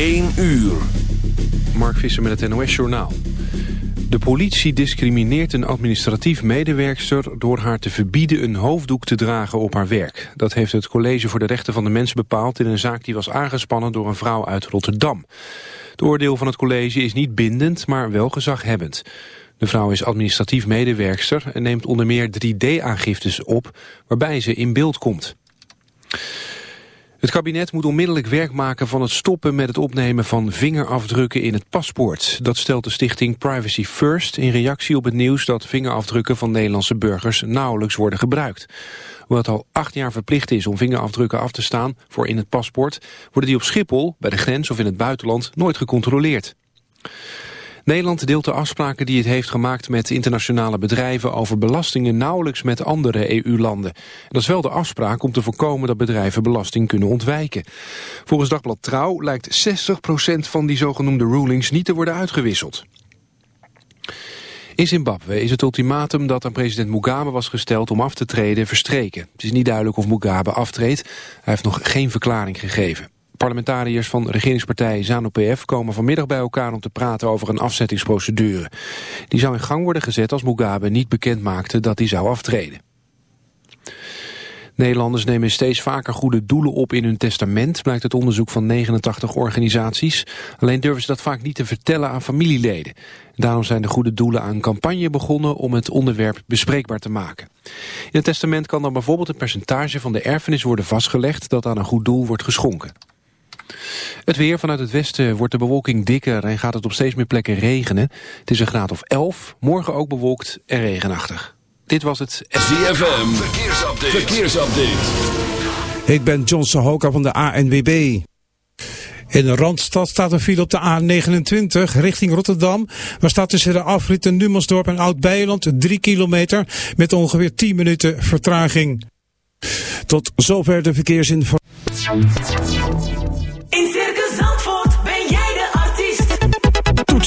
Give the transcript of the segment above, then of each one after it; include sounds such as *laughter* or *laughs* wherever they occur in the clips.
1 uur. Mark Visser met het NOS Journaal. De politie discrimineert een administratief medewerkster... door haar te verbieden een hoofddoek te dragen op haar werk. Dat heeft het College voor de Rechten van de Mens bepaald... in een zaak die was aangespannen door een vrouw uit Rotterdam. Het oordeel van het college is niet bindend, maar wel gezaghebbend. De vrouw is administratief medewerkster en neemt onder meer 3D-aangiftes op... waarbij ze in beeld komt. Het kabinet moet onmiddellijk werk maken van het stoppen met het opnemen van vingerafdrukken in het paspoort. Dat stelt de stichting Privacy First in reactie op het nieuws dat vingerafdrukken van Nederlandse burgers nauwelijks worden gebruikt. Het al acht jaar verplicht is om vingerafdrukken af te staan voor in het paspoort, worden die op Schiphol, bij de grens of in het buitenland nooit gecontroleerd. Nederland deelt de afspraken die het heeft gemaakt met internationale bedrijven over belastingen nauwelijks met andere EU-landen. Dat is wel de afspraak om te voorkomen dat bedrijven belasting kunnen ontwijken. Volgens Dagblad Trouw lijkt 60% van die zogenoemde rulings niet te worden uitgewisseld. In Zimbabwe is het ultimatum dat aan president Mugabe was gesteld om af te treden verstreken. Het is niet duidelijk of Mugabe aftreedt. Hij heeft nog geen verklaring gegeven. Parlementariërs van regeringspartij ZANU-PF komen vanmiddag bij elkaar om te praten over een afzettingsprocedure. Die zou in gang worden gezet als Mugabe niet bekend maakte dat hij zou aftreden. Nederlanders nemen steeds vaker goede doelen op in hun testament, blijkt het onderzoek van 89 organisaties. Alleen durven ze dat vaak niet te vertellen aan familieleden. Daarom zijn de goede doelen aan campagne begonnen om het onderwerp bespreekbaar te maken. In het testament kan dan bijvoorbeeld een percentage van de erfenis worden vastgelegd dat aan een goed doel wordt geschonken. Het weer vanuit het westen wordt de bewolking dikker en gaat het op steeds meer plekken regenen. Het is een graad of 11, morgen ook bewolkt en regenachtig. Dit was het ZFM, verkeersupdate. verkeersupdate. Ik ben John Sahoka van de ANWB. In de Randstad staat een file op de A29 richting Rotterdam. Waar staat tussen de afritten Numansdorp en Oud-Beijerland 3 kilometer met ongeveer 10 minuten vertraging. Tot zover de verkeersinformatie.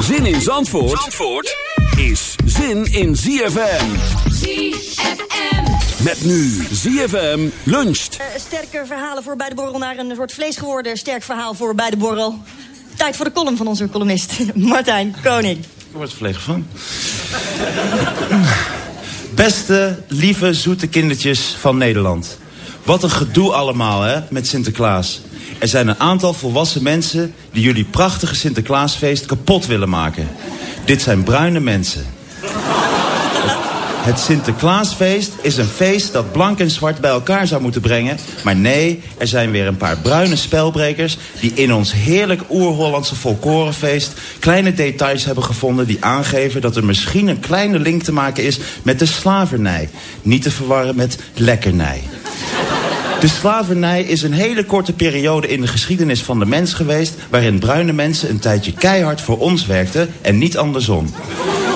Zin in Zandvoort, Zandvoort is zin in ZFM. ZFM. Met nu ZFM luncht. Uh, sterke verhalen voor bij de borrel naar een soort vlees geworden sterk verhaal voor bij de borrel. Tijd voor de column van onze columnist, *laughs* Martijn Koning. Ik word er verlegen van. Beste, lieve, zoete kindertjes van Nederland. Wat een gedoe allemaal, hè, met Sinterklaas. Er zijn een aantal volwassen mensen die jullie prachtige Sinterklaasfeest kapot willen maken. Dit zijn bruine mensen. Het Sinterklaasfeest is een feest dat blank en zwart bij elkaar zou moeten brengen. Maar nee, er zijn weer een paar bruine spelbrekers... die in ons heerlijk oer-Hollandse folklorefeest... kleine details hebben gevonden die aangeven... dat er misschien een kleine link te maken is met de slavernij. Niet te verwarren met lekkernij. De slavernij is een hele korte periode in de geschiedenis van de mens geweest... waarin bruine mensen een tijdje keihard voor ons werkten en niet andersom.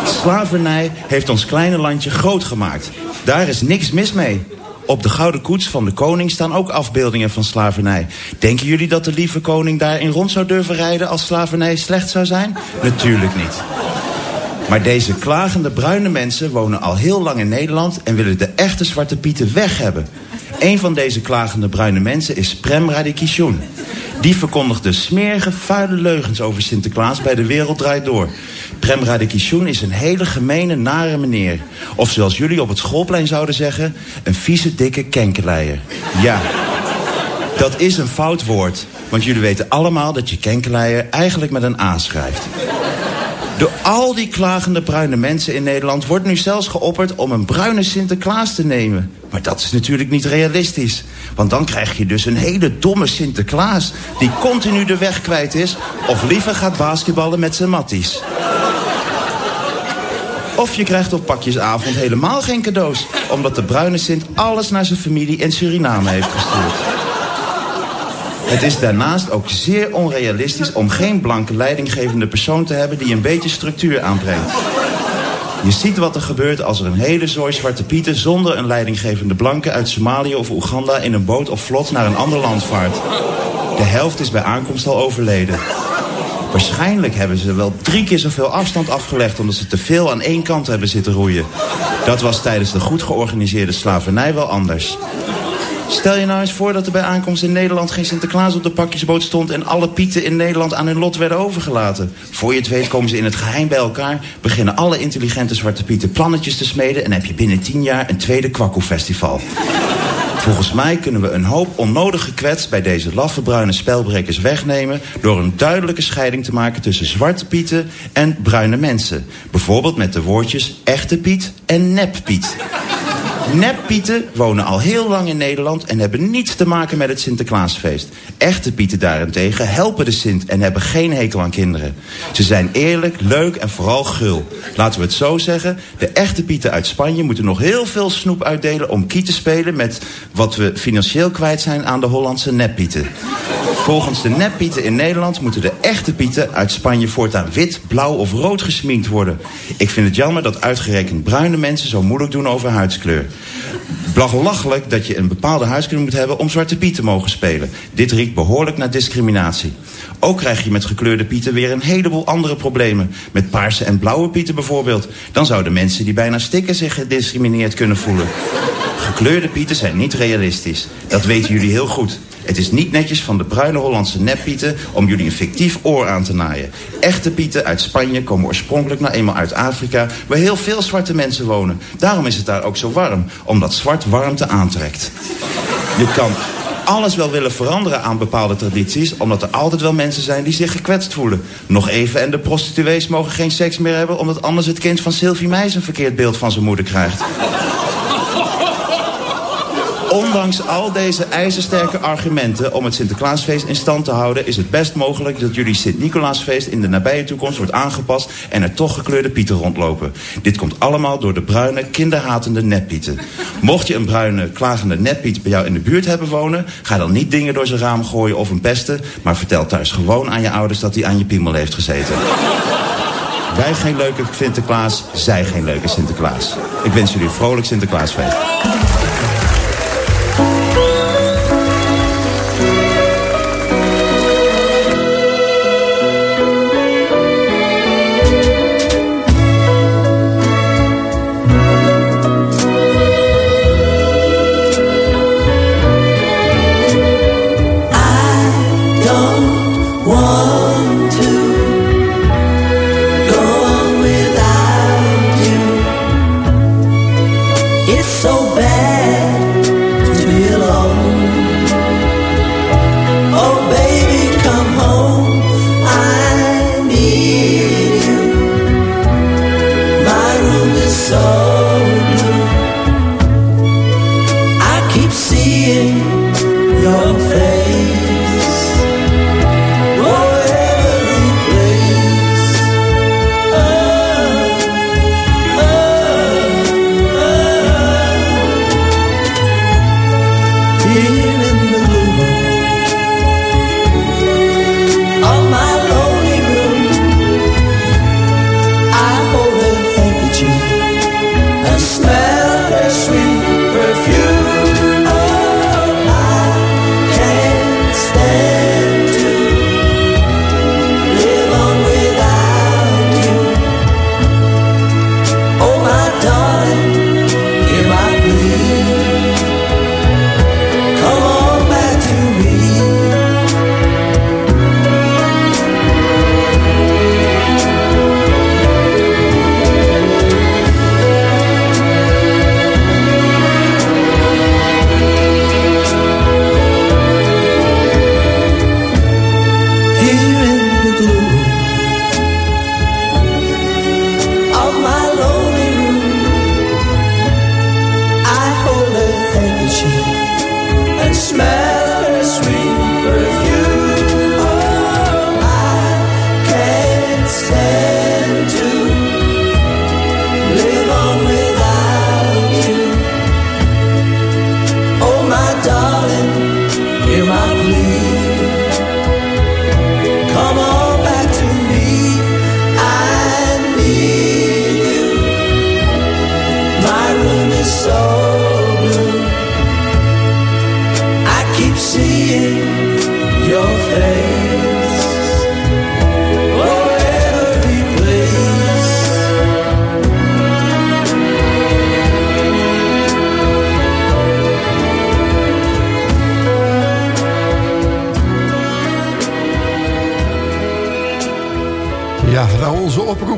Slavernij heeft ons kleine landje groot gemaakt. Daar is niks mis mee. Op de gouden koets van de koning staan ook afbeeldingen van slavernij. Denken jullie dat de lieve koning daarin rond zou durven rijden als slavernij slecht zou zijn? Natuurlijk niet. Maar deze klagende bruine mensen wonen al heel lang in Nederland... en willen de echte Zwarte Pieten weg hebben. Een van deze klagende bruine mensen is Prem Radikishun. Die verkondigde smerige, vuile leugens over Sinterklaas bij De Wereld Draait Door. Prem Radikishun is een hele gemene, nare meneer. Of zoals jullie op het schoolplein zouden zeggen... een vieze, dikke kenkeleier. Ja, dat is een fout woord. Want jullie weten allemaal dat je kenkeleier eigenlijk met een A schrijft. Door al die klagende bruine mensen in Nederland wordt nu zelfs geopperd om een bruine Sinterklaas te nemen. Maar dat is natuurlijk niet realistisch. Want dan krijg je dus een hele domme Sinterklaas die continu de weg kwijt is of liever gaat basketballen met zijn matties. Of je krijgt op pakjesavond helemaal geen cadeaus... omdat de bruine Sint alles naar zijn familie in Suriname heeft gestuurd. Het is daarnaast ook zeer onrealistisch om geen blanke leidinggevende persoon te hebben die een beetje structuur aanbrengt. Je ziet wat er gebeurt als er een hele zooi zwarte pieten zonder een leidinggevende blanke uit Somalië of Oeganda in een boot of vlot naar een ander land vaart. De helft is bij aankomst al overleden. Waarschijnlijk hebben ze wel drie keer zoveel afstand afgelegd... omdat ze te veel aan één kant hebben zitten roeien. Dat was tijdens de goed georganiseerde slavernij wel anders. Stel je nou eens voor dat er bij aankomst in Nederland geen Sinterklaas op de pakjesboot stond... en alle pieten in Nederland aan hun lot werden overgelaten. Voor je het weet komen ze in het geheim bij elkaar... beginnen alle intelligente zwarte pieten plannetjes te smeden... en heb je binnen tien jaar een tweede kwakkoefestival. Volgens mij kunnen we een hoop onnodige kwets bij deze laffe bruine spelbrekers wegnemen... door een duidelijke scheiding te maken tussen zwarte pieten en bruine mensen. Bijvoorbeeld met de woordjes echte Piet en nep Piet. Neppieten wonen al heel lang in Nederland en hebben niets te maken met het Sinterklaasfeest. Echte pieten daarentegen helpen de Sint en hebben geen hekel aan kinderen. Ze zijn eerlijk, leuk en vooral gul. Laten we het zo zeggen, de echte pieten uit Spanje moeten nog heel veel snoep uitdelen om kiet te spelen met wat we financieel kwijt zijn aan de Hollandse neppieten. Volgens de neppieten in Nederland moeten de echte pieten uit Spanje voortaan wit, blauw of rood gesminkt worden. Ik vind het jammer dat uitgerekend bruine mensen zo moeilijk doen over huidskleur. Belachelijk dat je een bepaalde huidskleur moet hebben om zwarte piet te mogen spelen. Dit riekt behoorlijk naar discriminatie. Ook krijg je met gekleurde pieten weer een heleboel andere problemen. Met paarse en blauwe pieten bijvoorbeeld. Dan zouden mensen die bijna stikken zich gediscrimineerd kunnen voelen. Gekleurde pieten zijn niet realistisch. Dat weten jullie heel goed. Het is niet netjes van de bruine Hollandse neppieten om jullie een fictief oor aan te naaien. Echte pieten uit Spanje komen oorspronkelijk nou eenmaal uit Afrika... waar heel veel zwarte mensen wonen. Daarom is het daar ook zo warm, omdat zwart warmte aantrekt. Je kan alles wel willen veranderen aan bepaalde tradities... omdat er altijd wel mensen zijn die zich gekwetst voelen. Nog even en de prostituees mogen geen seks meer hebben... omdat anders het kind van Sylvie Meijs een verkeerd beeld van zijn moeder krijgt. Ondanks al deze ijzersterke argumenten om het Sinterklaasfeest in stand te houden... is het best mogelijk dat jullie Sint-Nicolaasfeest in de nabije toekomst wordt aangepast... en er toch gekleurde pieten rondlopen. Dit komt allemaal door de bruine, kinderhatende neppieten. Mocht je een bruine, klagende neppiet bij jou in de buurt hebben wonen... ga dan niet dingen door zijn raam gooien of een pesten... maar vertel thuis gewoon aan je ouders dat hij aan je piemel heeft gezeten. Wij geen leuke Sinterklaas, zij geen leuke Sinterklaas. Ik wens jullie een vrolijk Sinterklaasfeest. your face.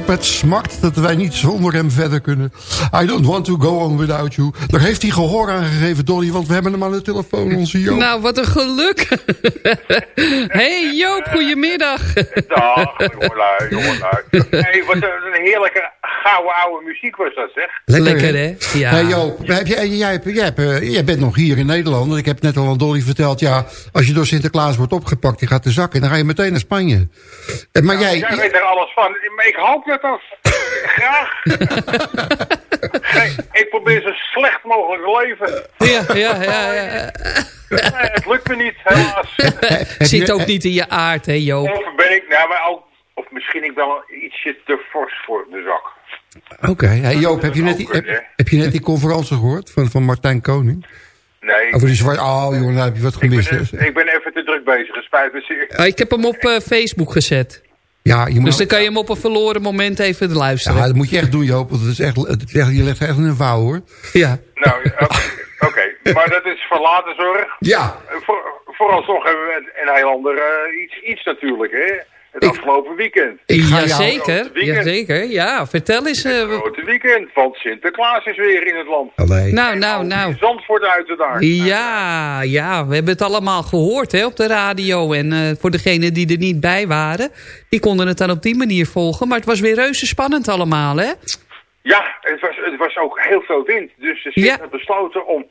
Met smart dat wij niet zonder hem verder kunnen. I don't want to go on without you. Daar heeft hij gehoor aan gegeven, Dolly, want we hebben hem aan de telefoon, onze Joop. Nou, wat een geluk. *laughs* hey Joop, goedemiddag. Dag, jongelui, jongelui. hey, wat een heerlijke gouden oude muziek was dat, zeg. Lekker, hè? Ja. Hey Joop, heb jij, jij, hebt- jij, hebt, eh, jij bent nog hier in Nederland. Ik heb net al aan Dolly verteld, ja, als je door Sinterklaas wordt opgepakt, je gaat de zak in, dan ga je meteen naar Spanje. Eh, Maar jij, Jij weet er alles van. Maar ik hoop dat Graag. *laughs* Hey, ik probeer zo slecht mogelijk te leven. Ja, ja, ja. ja. Nee, het lukt me niet, helaas. *laughs* Zit ook niet in je aard, hè Joop? Of ben ik, nou, maar ook, of misschien ik wel ietsje te fors voor de zak. Oké, hey Joop, heb je, net die, heb, heb je net die conferentie gehoord van, van Martijn Koning? Nee, Over die zwart, oh jongen, daar heb je wat ik, gemist. ben, hè? ik ben even te druk bezig, het spijt me zeer. Ah, Ik heb hem op eh, Facebook gezet. Ja, je moet, Dus dan kan je hem op een verloren moment even luisteren. ja, dat moet je echt doen, Joop, want het is echt, het is echt, je legt echt in een vouw, hoor. Ja. Nou, oké, oké. maar dat is voor later zorg. Ja, Voor, vooralsnog hebben we een, een heel ander eh, iets, iets natuurlijk, hè. Het afgelopen weekend. ik ga. Jazeker, weekend. jazeker. Ja, vertel eens. eh, Het grote weekend, want Sinterklaas is weer in het land. Allee. nou, nou, nou. Zandvoort uiteraard. Ja, ja, we hebben het allemaal gehoord hè, op de radio. En eh, voor degenen die er niet bij waren, die konden het dan op die manier volgen. Maar het was weer reuze spannend allemaal, hè? Ja, het was, het was ook heel veel wind. Dus de Sint Ja. had besloten om...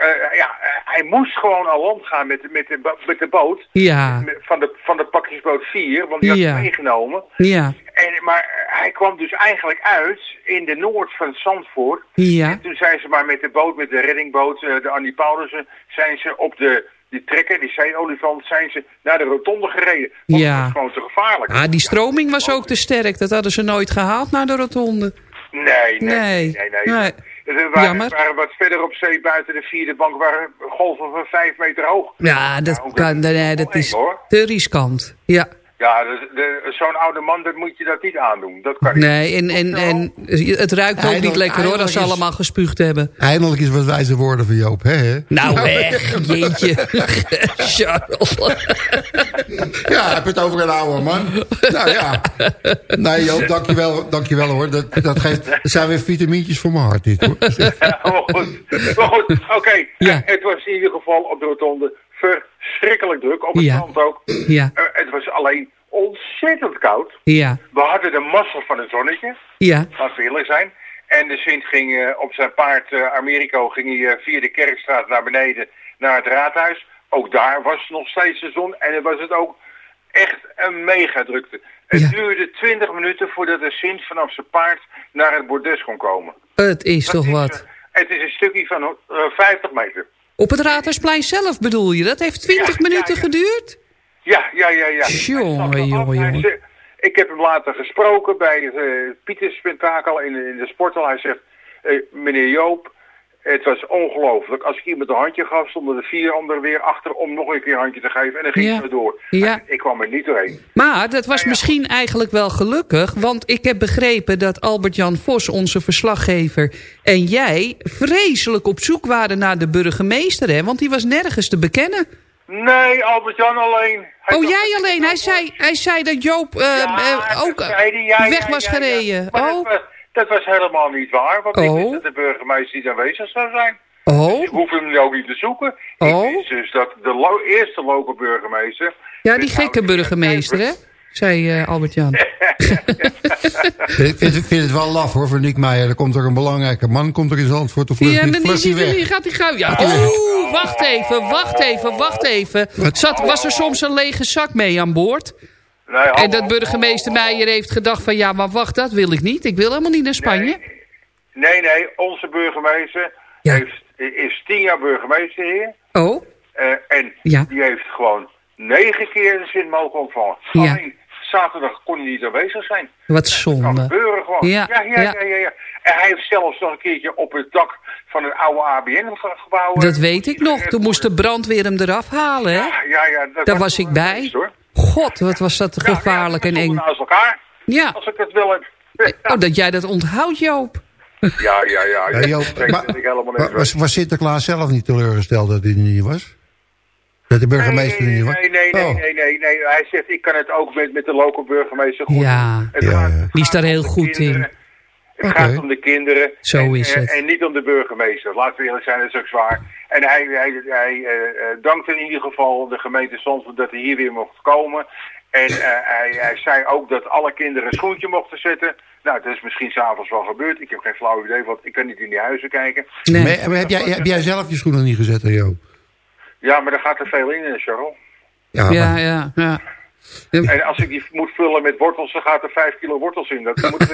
eh, ja, eh, hij moest gewoon aan land gaan met, de- met, de, met de boot. Ja, Van de, van de pakjesboot 4, want die had Ja. hij meegenomen. ja, En, maar eh, hij kwam dus eigenlijk uit in de noord van Zandvoort. ja. En toen zijn ze maar met de boot, met de reddingboot, eh, de Annie Paulussen, zijn ze op de, die trekker, die zeeolifant, zijn ze naar de rotonde gereden. Want Ja. het was gewoon te gevaarlijk. Ah, die stroming was ook te sterk. Dat hadden ze nooit gehaald naar de rotonde. Nee, nee, Nee. nee, nee. nee. Nee. Er waren, Jammer. waren wat verder op zee, buiten de vierde bank, waren golven van vijf meter hoog. Ja, dat, Nou, kan, nee, dat is te riskant. Ja, Ja, zo'n oude man, dat moet je dat niet aandoen. Dat kan niet. nee, en, en, en het ruikt ook niet lekker hoor, als ze allemaal gespuugd hebben. Eindelijk is wat wijze woorden van Joop, hè? hè? Nou weg, jeetje. *laughs* Charles. Ja, heb je het over een oude man? Nou ja. Nee Joop, dankjewel, dankjewel hoor. Dat, dat, geeft, dat zijn weer vitamintjes voor mijn hart dit hoor. *laughs* Ja, maar goed. Maar goed, oké. Ja. Het was in ieder geval op de rotonde verschrikkelijk druk. Op het Ja. strand ook. Ja, Eh, het was alleen ontzettend koud. ja, We hadden de massa van het zonnetje. ja. Laten we eerlijk zijn. En de Sint ging eh, op zijn paard eh Americo ging hij, via de Kerkstraat naar beneden naar het raadhuis. Ook daar was nog steeds de zon. En was het ook echt een mega drukte. Het Ja. duurde 20 minuten voordat de Sint vanaf zijn paard naar het bordes kon komen. Het is Dat toch is, wat. het is een stukje van eh, 50 meter. Op het Raadhuisplein zelf bedoel je? Dat heeft 20 Ja, ja, minuten ja. geduurd? Ja, ja, ja, ja. Jongen, zei- Ik heb hem later gesproken bij het uh, Pieterspentakel in, de- in de sporthal. Hij zegt, eh, meneer Joop, het was ongelooflijk. Als ik iemand een handje gaf, stonden de vier anderen weer achter om nog een keer een handje te geven. En dan ging Ja. het weer door. Ja. En Ik kwam er niet doorheen. Maar dat was misschien eigenlijk wel gelukkig. Want ik heb begrepen dat Albert-Jan Vos, onze verslaggever... en jij vreselijk op zoek waren naar de burgemeester. Hè? Want die was nergens te bekennen. Nee, Albert-Jan alleen. Hij Oh, jij alleen. Hij zei, hij zei dat Joop eh, ook ja, weg was gereden. Oh, dat was helemaal niet waar. Want ik Oh. wist dat de burgemeester niet aanwezig zou zijn. oh. Ik hoef hem ook niet te zoeken. Oh. Ik wist dus dat de lo- eerste lokale burgemeester... Ja, die Dus gekke nou, burgemeester, hè? Zei eh, Albert-Jan. *laughs* Ik vind, ik vind het wel laf hoor, voor Nick Meijer. Er komt er een belangrijke man, komt er in Zandvoort, of vlucht Ja, niet, die, hij die, die weg. gaat die gauw. Ja. Oh, wacht even, wacht even, wacht even. Zat, was er soms een lege zak mee aan boord? Nee, En dat burgemeester Meijer heeft gedacht van... ja, maar wacht, dat wil ik niet. Ik wil helemaal niet naar Spanje. Nee, nee, onze burgemeester Ja. heeft, is tien jaar burgemeester hier. Oh, eh, en Ja. die heeft gewoon negen keer de zin mogen ontvangen. Ja. Alleen zaterdag kon hij niet aanwezig zijn. wat kan zonde. gebeuren gewoon. Ja, ja, ja, ja. ja. ja, ja. En hij heeft zelfs nog een keertje op het dak van een oude ABN-gebouw... Dat weet ik nog. Toen moest de brandweer hem eraf halen, hè? Ja, ja, ja. dat Daar was ik bij. geweest, hoor. God, wat was dat Ja, gevaarlijk ja, en eng. naast elkaar, Ja, als ik het wil heb. oh, dat jij dat onthoudt, Joop. *laughs* Ja, ja, ja. Ja, Joop, maar- Maar was, was Sinterklaas zelf niet teleurgesteld dat hij er niet was? Dat de burgemeester nee, niet nee, nee, nee, nee, Oh. nee, nee, nee. Hij zegt, ik kan het ook met, met de lokale burgemeester goed Ja. doen. Het Ja, gaat- Die is daar heel goed kinderen. in. Het gaat om de kinderen. Zo en, is eh, het. En niet om de burgemeester. Laten we eerlijk zijn, dat is ook zwaar. En hij, hij, hij eh, eh, dankt in ieder geval de gemeente Zandvoort dat hij hier weer mocht komen. En eh, hij, hij zei ook dat alle kinderen een schoentje mochten zetten. Nou, dat is misschien s'avonds wel gebeurd. Ik heb geen flauw idee, want ik kan niet in die huizen kijken. Nee. Maar, maar heb, jij, heb jij zelf je schoenen niet gezet, Joop? Ja, maar daar gaat er veel in, Charles. Ja, Ja, maar- ja, ja. En als ik die moet vullen met wortels, dan gaat er 5 kilo wortels in. Dat niet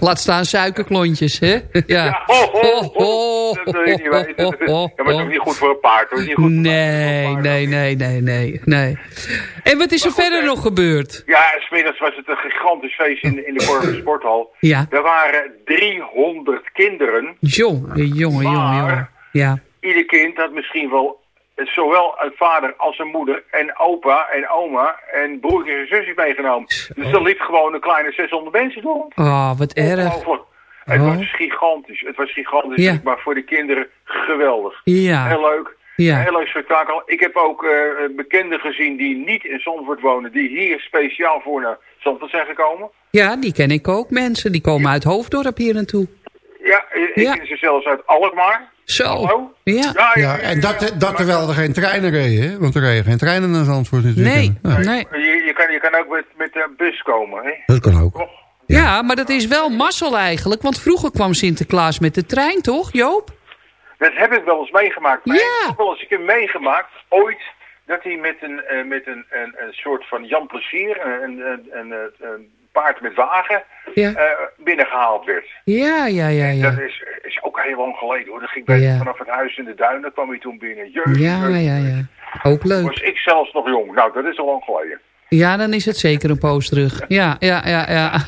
*laughs* Laat staan suikerklontjes, hè? Ja. Ja, ho, ho, ho. Dat wil je niet weten. Ja, maar dat is ook niet goed voor een paard. Niet goed Nee, paard. nee, nee, nee, nee, nee. En wat is er goed, verder hè? nog gebeurd? Ja, smiddags was het een gigantisch feest in, in de Corver Sporthal. Ja. Er waren 300 kinderen. Jongen, jongen, jongen, jongen. Ja. Ieder kind had misschien wel eh, zowel een vader als een moeder en opa en oma en broertjes en zusjes meegenomen. Dus er liep gewoon een kleine 600 mensen door. Oh, wat erg. Het Oh. was gigantisch. Het was gigantisch, Ja. maar voor de kinderen geweldig. Ja. Heel leuk. Ja. Heel leuk spektakel. Ik heb ook eh, bekenden gezien die niet in Zandvoort wonen, die hier speciaal voor naar Zandvoort zijn gekomen. Ja, die ken ik ook, mensen. Die komen uit Hoofddorp hier naartoe. Ja, ik Ja. ken ze zelfs uit Alkmaar. Zo. Ja. Ja, ja, Ja, en dat, dat terwijl er geen treinen reden, hè? Want er reden geen treinen naar Zandvoort natuurlijk. Nee, Ja, nee. Je, je, kan, je kan ook met, met de bus komen, hè? Dat kan ook. Toch? Ja, maar dat is wel mazzel eigenlijk. Want vroeger kwam Sinterklaas met de trein, toch, Joop? Dat heb ik wel eens meegemaakt. Maar Ja. Ik heb wel eens een keer meegemaakt, ooit, dat hij met een, eh, met een, een, een soort van Jan Plezier, een, een, een, een, een paard met wagen, Ja. eh, binnengehaald werd. Ja, ja, ja, Dat ja. is, is ook heel lang geleden hoor. Dat ging bij, Ja. vanaf het huis in de duinen, kwam hij toen binnen. Jeugd, Ja, ja, ja. Ook leuk. Was ik zelfs nog jong. Nou, dat is al lang geleden. Ja, dan is het zeker een poos terug. Ja, ja, ja, ja. *laughs*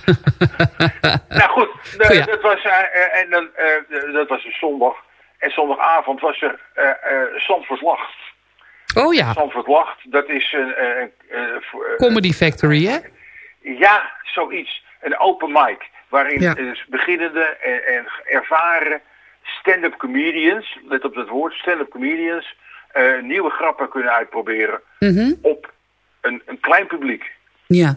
Nou goed, de- dat, was, eh, en dan, dat was een zondag. En zondagavond was er Zandvoort Lacht. Oh ja, Zandvoort Lacht, dat is een... Comedy Factory, hè? Ja, zoiets. Een open mic. Waarin Ja. dus beginnende en, en ervaren stand-up comedians, let op dat woord, stand-up comedians, eh, nieuwe grappen kunnen uitproberen Mhm. op een, een klein publiek. Ja.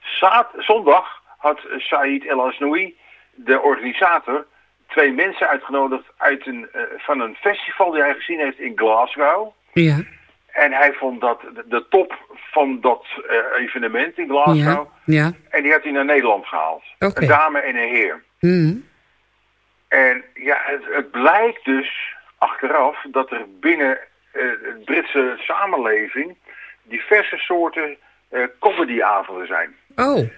Zaad, zondag had Said El Asnoui, de organisator, twee mensen uitgenodigd uit een, eh, van een festival die hij gezien heeft in Glasgow. Ja. En hij vond dat de, top van dat eh, evenement in Glasgow. Ja. Ja. En die had hij naar Nederland gehaald. Een dame en een heer. Mhm. En ja, het, het blijkt dus achteraf dat er binnen eh, de Britse samenleving diverse soorten eh comedyavonden zijn. Oh.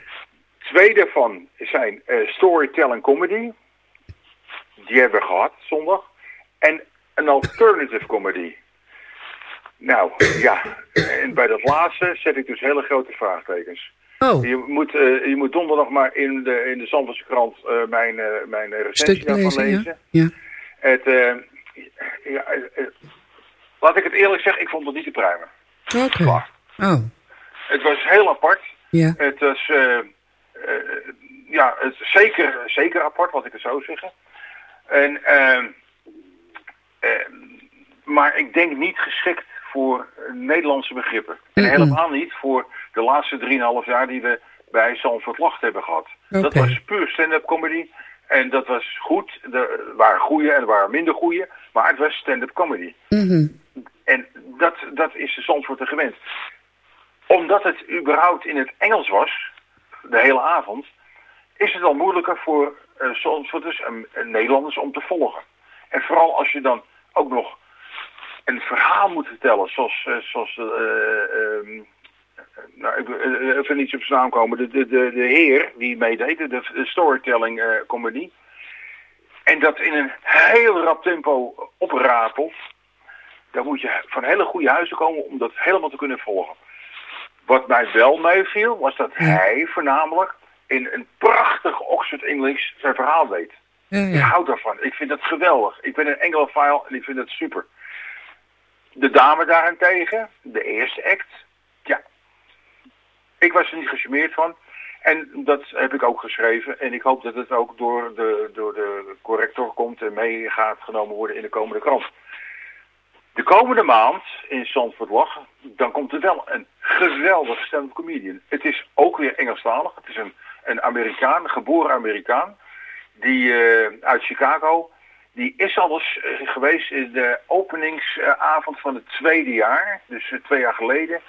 Twee daarvan zijn eh, storytelling comedy. Die hebben we gehad zondag. En een alternative comedy. Nou, ja. En bij dat laatste zet ik dus hele grote vraagtekens. Oh. Je moet, eh, je moet donderdag maar in de, in de Zandvoortse krant eh, mijn, eh, mijn recensie daarvan lezen, lezen. ja. Ja. Het, eh, ja, laat ik het eerlijk zeggen, ik vond het niet te pruimen. Oké. Oh. Het was heel apart. Ja. Het was, ja, het, zeker, zeker apart, wat ik het zo zeggen. En, ehm, eh, maar ik denk niet geschikt voor Nederlandse begrippen. En helemaal niet voor de laatste 3,5 jaar die we bij Zandvoort Lacht hebben gehad. Dat was puur stand-up comedy. En dat was goed. Er waren goede en er waren minder goede. Maar het was stand-up comedy. Mhm. En dat, dat is de Zandvoorter gewend. Omdat het überhaupt in het Engels was, de hele avond, is het al moeilijker voor uh, Zandvoorters en, en Nederlanders om te volgen. En vooral als je dan ook nog een verhaal moet vertellen, zoals, eh, zoals eh, ehm, nou, ik eh, even niet op zijn naam komen, de, de, de, de heer die meedeed, de, de storytelling eh comedy. En dat in een heel rap tempo oprapelt. Dan moet je van hele goede huizen komen om dat helemaal te kunnen volgen. Wat mij wel meeviel, was dat hij voornamelijk in een prachtig Oxford English zijn verhaal deed. Ja, Ik ja. hou daarvan. Ik vind dat geweldig. Ik ben een Englophile en ik vind dat super. De dame daarentegen, de eerste act, ja. Ik was er niet gecharmeerd van. En dat heb ik ook geschreven. En ik hoop dat het ook door de, door de corrector komt en mee gaat genomen worden in de komende krant. de komende maand in Zandvoort Lachen, dan komt er wel een geweldig stand-up comedian. Het is ook weer Engelstalig. Het is een, een Amerikaan, geboren Amerikaan, die eh, uit Chicago. Die is al eens eh, geweest in de openingsavond van het tweede jaar, dus eh, twee jaar geleden.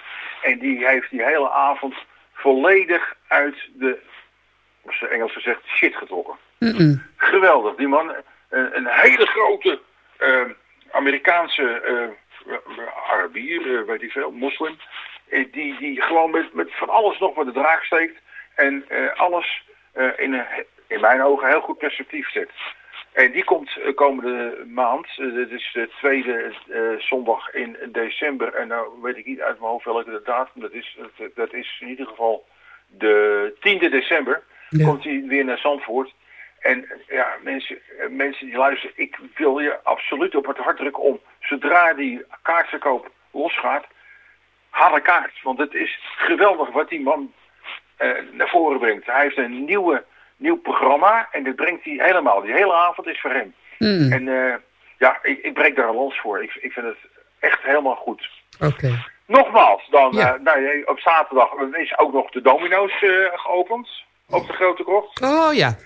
En die heeft die hele avond volledig uit de, op zijn Engels gezegd, shit getrokken. Geweldig. Die man, een, een hele grote eh, Amerikaanse eh, Arabier, eh, weet ik veel, moslim. eh, die, die gewoon met, met van alles nog met de draag steekt. En eh, alles eh, in, een, in mijn ogen heel goed perspectief zet. En die komt eh, komende maand, eh, dat is de tweede eh, zondag in december. En nou weet ik niet uit mijn hoofd welke de datum dat is. Dat, dat is in ieder geval de 10e december. Komt hij weer naar Zandvoort. En ja, mensen, mensen die luisteren, ik wil je absoluut op het hart drukken om, zodra die kaartverkoop losgaat, haal een kaart. Want het is geweldig wat die man naar voren brengt. Hij heeft een nieuwe, nieuw programma en dat brengt hij helemaal. Die hele avond is voor hem. Mm. En eh, ja, ik, ik breek daar een lans voor. Ik, ik vind het echt helemaal goed. Oké. Nogmaals, dan Ja. eh, nou, nee, op zaterdag is ook nog de Domino's eh, geopend. Op de Grote Krocht. Oh ja.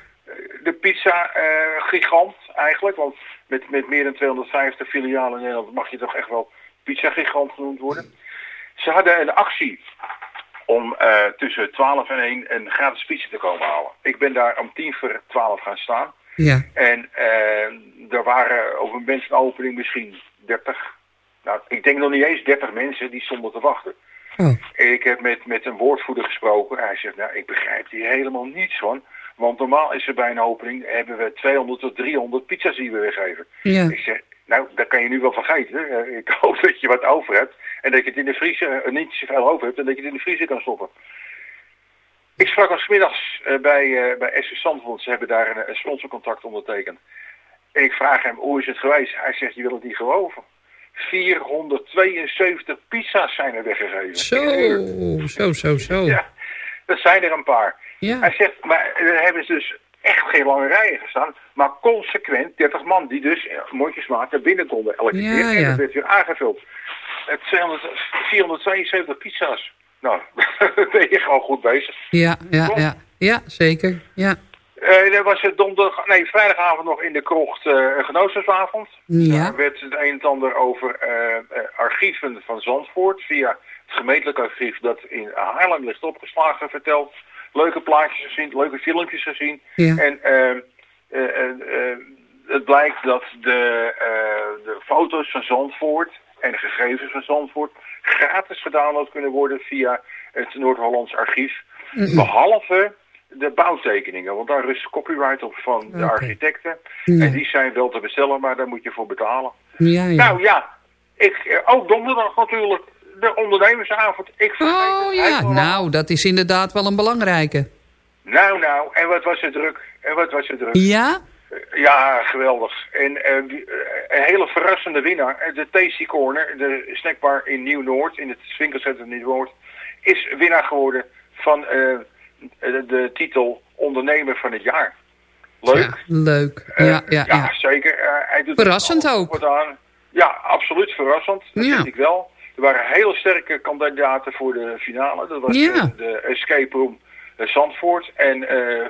De pizza eh, gigant eigenlijk. Want met, met meer dan 250 filialen in Nederland mag je toch echt wel pizza gigant genoemd worden. Ze hadden een actie om eh, tussen 12 en 1 een gratis pizza te komen halen. Ik ben daar om tien voor 12 gaan staan. Ja. En eh, er waren over een mensenopening misschien 30. Nou, ik denk nog niet eens 30 mensen die stonden te wachten. Oh. Ik heb met, met een woordvoerder gesproken. Hij zegt, nou, ik begrijp hier helemaal niets van. Want normaal is er bij een opening, hebben we 200 tot 300 pizza's die we weggeven. Ja. Ik zeg, nou, daar kan je nu wel vergeten. Ik *laughs* hoop dat je wat over hebt. En dat je het in de vriezer, eh, niet zoveel over hebt. En dat je het in de vriezer kan stoppen. Ik sprak al 's middags eh, bij, eh, bij SS Zandvoort. Ze hebben daar een, een sponsorcontract ondertekend. En ik vraag hem, hoe is het geweest? Hij zegt, je wil het niet geloven. 472 pizza's zijn er weggegeven. Zo, zo, zo, zo. *laughs* Ja, dat zijn er een paar. Ja. Hij zegt, maar er hebben ze dus echt geen lange rijen gestaan, maar consequent 30 man die dus mondjesmaat naar binnen konden elke Ja, keer. En dat werd weer aangevuld. Het 200, 472 pizza's. Nou, dan *laughs* ben je gewoon goed bezig. Ja, ja, ja. Ja, zeker. Ja. Eh er was het donderdag, nee, vrijdagavond nog in de krocht eh, een genootschapsavond. Ja. Daar werd het een en ander over eh, archieven van Zandvoort via het gemeentelijk archief dat in Haarlem ligt opgeslagen verteld. Leuke plaatjes gezien, leuke filmpjes gezien. Ja. En eh, eh, eh, eh, het blijkt dat de, de foto's van Zandvoort en gegevens van Zandvoort gratis gedownload kunnen worden via het Noord-Hollands archief. Behalve de bouwtekeningen, want daar rust copyright op van de architecten. Ja. En die zijn wel te bestellen, maar daar moet je voor betalen. Ja, ja. Nou ja, ik, eh, ook donderdag natuurlijk, de ondernemersavond. Ik Oh ja, nou, dat is inderdaad wel een belangrijke. Nou, nou, en wat was het druk? En wat was het druk? Ja? Ja, geweldig. En eh, eh, een hele verrassende winnaar, eh, de Tasty Corner, de snackbar in Nieuw-Noord, in het winkelcentrum Nieuw-Noord, is winnaar geworden van de, de titel Ondernemer van het Jaar. Leuk. Ja, leuk. Eh, Ja, ja, ja. zeker. Hij doet Verrassend er ook. Wat aan. Ja, absoluut verrassend. Dat Ja. vind ik wel. Er waren hele sterke kandidaten voor de finale. Dat was Ja. eh, de Escape Room Zandvoort en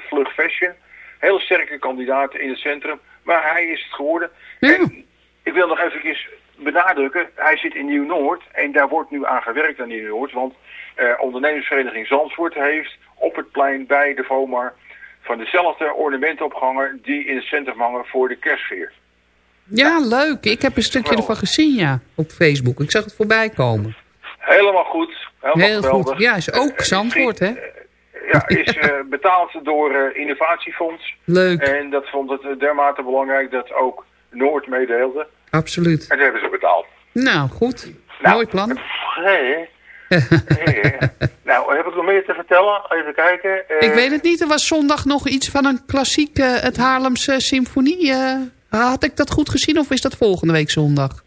Vlug Fashion. Hele sterke kandidaten in het centrum. Maar hij is het geworden. Ja. En ik wil nog even benadrukken. Hij zit in Nieuw-Noord. En daar wordt nu aan gewerkt aan Nieuw-Noord. Want eh, ondernemersvereniging Zandvoort heeft op het plein bij de VOMAR... van dezelfde ornamenten opgehangen die in het centrum hangen voor de kerstfeer. Ja, leuk. Ik heb een stukje ervan gezien, ja, op Facebook. Ik zag het voorbij komen. Helemaal goed. Helemaal Heel geweldig. goed. Ja, is ook Eh, Zandvoort, hè? Ja, is eh, betaald door eh, Innovatiefonds. Leuk, En dat vond het eh, dermate belangrijk dat ook Noord meedeelde. absoluut. En dat hebben ze betaald. Nou, goed. Nou, Mooi plan. Hé. *laughs* nou, heb ik nog meer te vertellen? Even kijken. Ik weet het niet, er was zondag nog iets van een klassiek, eh, het Haarlemse symfonie. had ik dat goed gezien of is dat volgende week zondag?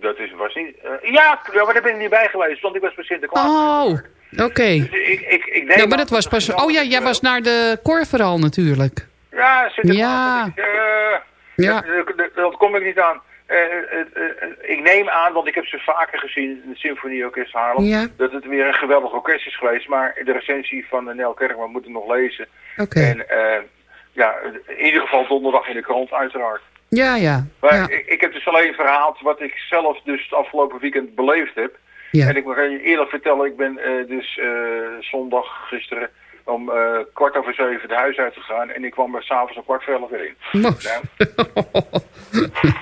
Dat is, was niet... ja, ja, maar daar ben ik niet bij geweest, want ik was bij Sinterklaas. Oh, oké. Dus ik, ik, ik neem Ja, maar dat was pas... Oh ja, jij was naar de Korveral natuurlijk. Ja, Sinterklaas. Ja. ik, eh, Ja. dat- dat- Dat kom ik niet aan. Eh, eh, ik neem aan, want ik heb ze vaker gezien in het Symfonieorkest Haarlem, Ja. dat het weer een geweldig orkest is geweest. Maar de recensie van Nel Kerkman moet ik nog lezen. Oké. En ja, in ieder geval donderdag in de krant uiteraard. Ja, ja. Maar ja. ik, ik heb dus alleen verhaald wat ik zelf dus het afgelopen weekend beleefd heb. Ja. En ik mag je eerlijk vertellen, ik ben eh, dus eh, zondag gisteren om eh, kwart over zeven de huis uit gegaan. En ik kwam er s'avonds om kwart voor elf weer in. Ja. *laughs*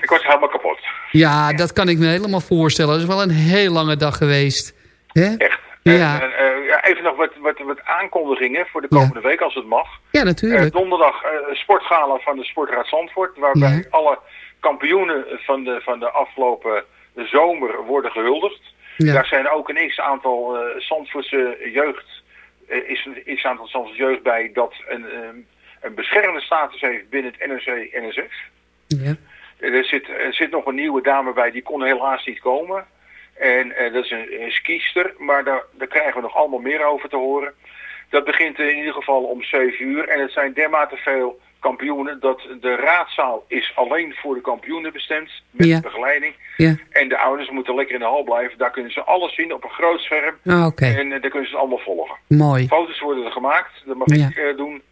ik was helemaal kapot. Ja, dat kan ik me helemaal voorstellen. Het is wel een heel lange dag geweest. Echt. Ja. En, ja, even nog wat, wat, wat aankondigingen voor de komende week als het mag. Ja, natuurlijk. donderdag eh, een sportgala van de Sportraad Zandvoort. Waarbij alle kampioenen van de, van de afgelopen zomer worden gehuldigd. Ja. Daar zijn ook een x-aantal eh Zandvoortse jeugd, eh, is een x-aantal Zandvoortse jeugd bij dat een, ehm, een beschermde status heeft binnen het NRC-NSF. Ja. Er zit, er zit nog een nieuwe dame bij, die kon helaas niet komen. En eh, dat is een, een skiester, maar daar, daar krijgen we nog allemaal meer over te horen. Dat begint in ieder geval om 7 uur. En het zijn dermate veel kampioenen dat de raadzaal is alleen voor de kampioenen bestemd. Met Ja. begeleiding. Ja. En de ouders moeten lekker in de hal blijven. Daar kunnen ze alles zien op een groot scherm. Ah, Oké, En eh, daar kunnen ze het allemaal volgen. mooi. Foto's worden er gemaakt, dat mag Ja. ik eh, doen.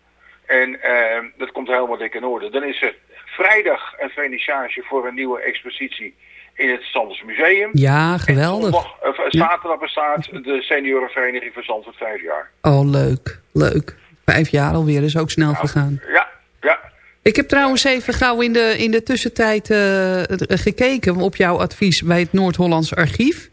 En eh, dat komt helemaal dik in orde. Dan is er vrijdag een vernissage voor een nieuwe expositie in het Zanders Museum. Ja, geweldig. Zondag, eh, zaterdag bestaat de seniorenvereniging van Zandvoort vijf jaar. Oh, leuk. Leuk. Vijf jaar alweer, is ook snel gegaan. Ja, ja. Ik heb trouwens even gauw in de, in de tussentijd eh, gekeken op jouw advies bij het Noord-Hollands Archief.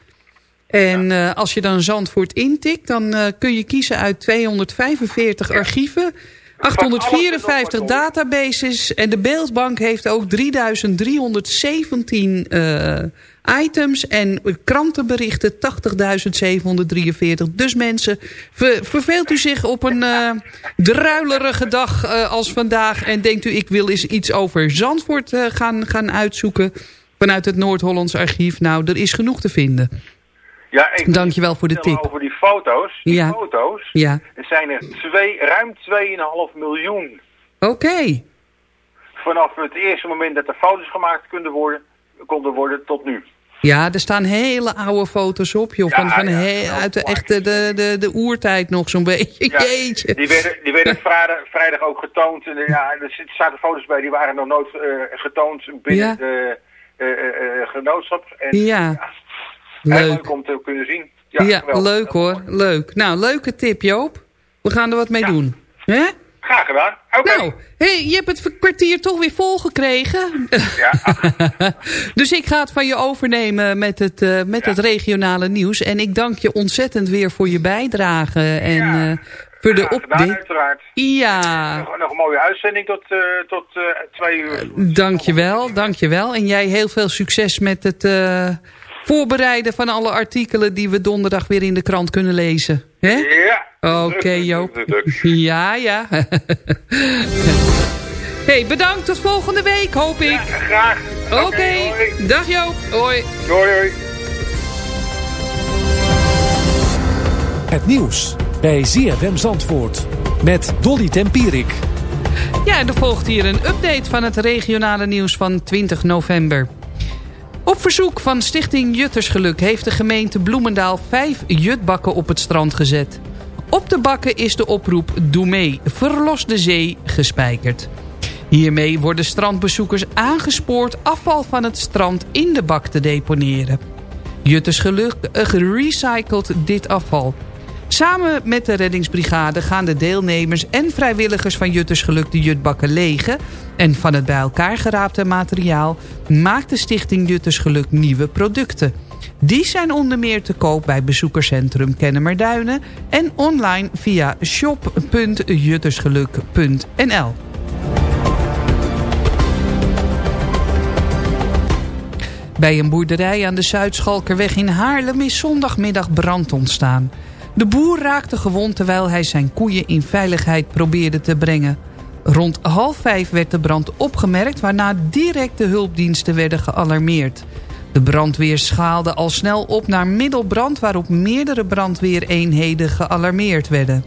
En eh, als je dan Zandvoort intikt, dan eh, kun je kiezen uit 245 archieven, 854 databases en de Beeldbank heeft ook 3317 eh, items en krantenberichten 80.743. Dus mensen, ver- verveelt u zich op een eh druilerige dag eh, als vandaag en denkt u ik wil eens iets over Zandvoort eh, gaan, gaan uitzoeken vanuit het Noord-Hollands archief. Nou, er is genoeg te vinden. ja ik Dankjewel voor de tip. Over die foto's. Die Ja. foto's. Ja, Er zijn er twee, ruim 2,5 miljoen. oké. Vanaf het eerste moment dat er foto's gemaakt konden worden, konden worden tot nu. Ja, er staan hele oude foto's op, joh. Van, Ja, van ja, he- heel uit de echte de, de, de oertijd nog zo'n beetje. *laughs* Ja, Jeetje. Die werden, die werden vrijdag, vrijdag ook getoond. En, ja, er zaten foto's bij die waren nog nooit eh, getoond binnen de eh, eh, genootschap. En, Ja, leuk. leuk om te kunnen zien. Ja, leuk hoor. Leuk. Nou, leuke tip Joop. We gaan er wat mee doen. Hè? Graag gedaan. Oké. Nou, hey, je hebt het kwartier toch weer vol gekregen. Ja, *laughs* dus ik ga het van je overnemen met het, eh, met Ja. het regionale nieuws. En ik dank je ontzettend weer voor je bijdrage. En Ja. eh, voor de update. uiteraard. Ja, Nog, nog een mooie uitzending tot, eh, tot twee uur. dankjewel, dankjewel. En jij heel veel succes met het voorbereiden van alle artikelen... die we donderdag weer in de krant kunnen lezen. Hè? Ja. Oké, *laughs* Joop. Ja, ja. *laughs* hey, bedankt. Tot volgende week, hoop ik. Ja, graag. Oké, dag Joop. Hoi. Doei, hoi. Het nieuws bij ZFM Zandvoort met Dolly Tempierik. Ja, en er volgt hier een update van het regionale nieuws van 20 november. Op verzoek van Stichting Juttersgeluk heeft de gemeente Bloemendaal vijf jutbakken op het strand gezet. Op de bakken is de oproep Doe mee, verlos de zee gespijkerd. Hiermee worden strandbezoekers aangespoord afval van het strand in de bak te deponeren. Juttersgeluk eh, recycelt dit afval. Samen met de reddingsbrigade gaan de deelnemers en vrijwilligers van Juttersgeluk de jutbakken legen. En van het bij elkaar geraapte materiaal maakt de stichting Juttersgeluk nieuwe producten. Die zijn onder meer te koop bij bezoekerscentrum Kennemerduinen en online via shop.juttersgeluk.nl. Bij een boerderij aan de Zuidschalkerweg in Haarlem is zondagmiddag brand ontstaan. De boer raakte gewond terwijl hij zijn koeien in veiligheid probeerde te brengen. Rond half vijf werd de brand opgemerkt waarna direct de hulpdiensten werden gealarmeerd. De brandweer schaalde al snel op naar middelbrand waarop meerdere brandweereenheden gealarmeerd werden.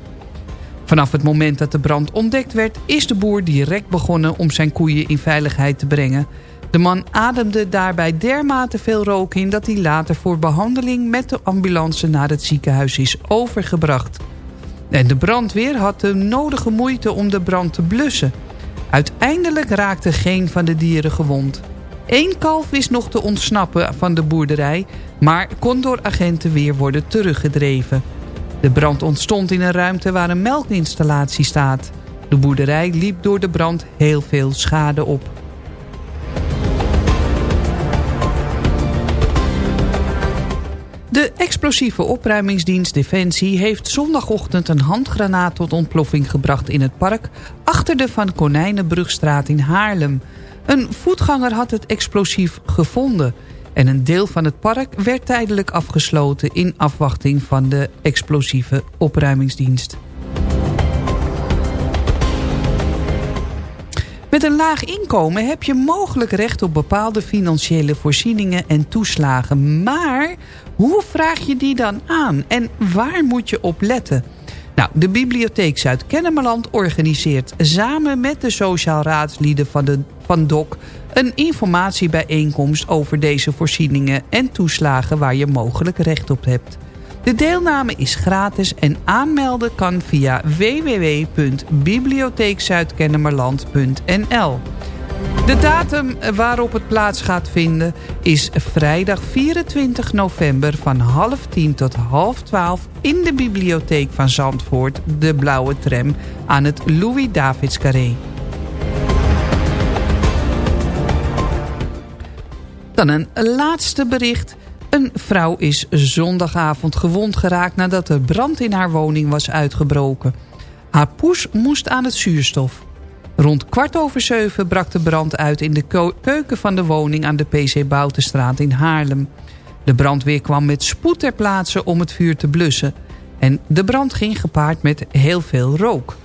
Vanaf het moment dat de brand ontdekt werd is de boer direct begonnen om zijn koeien in veiligheid te brengen. De man ademde daarbij dermate veel rook in... dat hij later voor behandeling met de ambulance naar het ziekenhuis is overgebracht. En de brandweer had de nodige moeite om de brand te blussen. Uiteindelijk raakte geen van de dieren gewond. Eén kalf wist nog te ontsnappen van de boerderij... maar kon door agenten weer worden teruggedreven. De brand ontstond in een ruimte waar een melkinstallatie staat. De boerderij liep door de brand heel veel schade op. De explosieve opruimingsdienst Defensie heeft zondagochtend een handgranaat tot ontploffing gebracht in het park achter de Van Konijnenbrugstraat in Haarlem. Een voetganger had het explosief gevonden en een deel van het park werd tijdelijk afgesloten in afwachting van de explosieve opruimingsdienst. Met een laag inkomen heb je mogelijk recht op bepaalde financiële voorzieningen en toeslagen. Maar hoe vraag je die dan aan en waar moet je op letten? Nou, de Bibliotheek Zuid-Kennemerland organiseert samen met de sociaal raadslieden van, de, van DOC... een informatiebijeenkomst over deze voorzieningen en toeslagen waar je mogelijk recht op hebt. De deelname is gratis en aanmelden kan via www.bibliotheekzuidkennemerland.nl. De datum waarop het plaats gaat vinden is vrijdag 24 november van half tien tot half twaalf in de bibliotheek van Zandvoort, de blauwe tram, aan het Louis Davids Carré. Dan een laatste bericht. Een vrouw is zondagavond gewond geraakt nadat er brand in haar woning was uitgebroken. Haar poes moest aan het zuurstof. Rond kwart over zeven brak de brand uit in de keuken van de woning aan de PC Boutenstraat in Haarlem. De brandweer kwam met spoed ter plaatse om het vuur te blussen. En de brand ging gepaard met heel veel rook.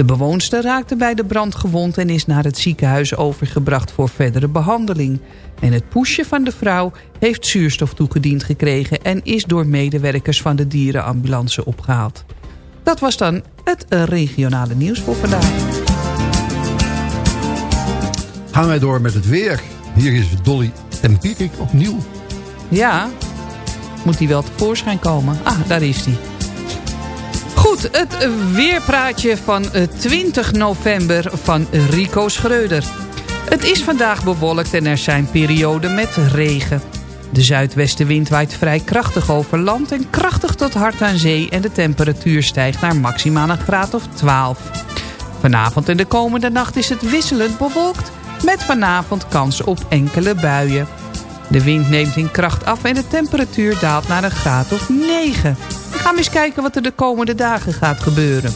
De bewoonster raakte bij de brand gewond en is naar het ziekenhuis overgebracht voor verdere behandeling. En het poesje van de vrouw heeft zuurstof toegediend gekregen... en is door medewerkers van de dierenambulance opgehaald. Dat was dan het regionale nieuws voor vandaag. Gaan wij door met het weer. Hier is Dolly Tempierik opnieuw. Ja, moet die wel tevoorschijn komen. Ah, daar is die. Goed, het weerpraatje van 20 november van Rico Schreuder. Het is vandaag bewolkt en er zijn perioden met regen. De zuidwestenwind waait vrij krachtig over land en krachtig tot hard aan zee... en de temperatuur stijgt naar maximaal een graad of 12. Vanavond en de komende nacht is het wisselend bewolkt... met vanavond kans op enkele buien. De wind neemt in kracht af en de temperatuur daalt naar een graad of 9. Gaan eens kijken wat er de komende dagen gaat gebeuren.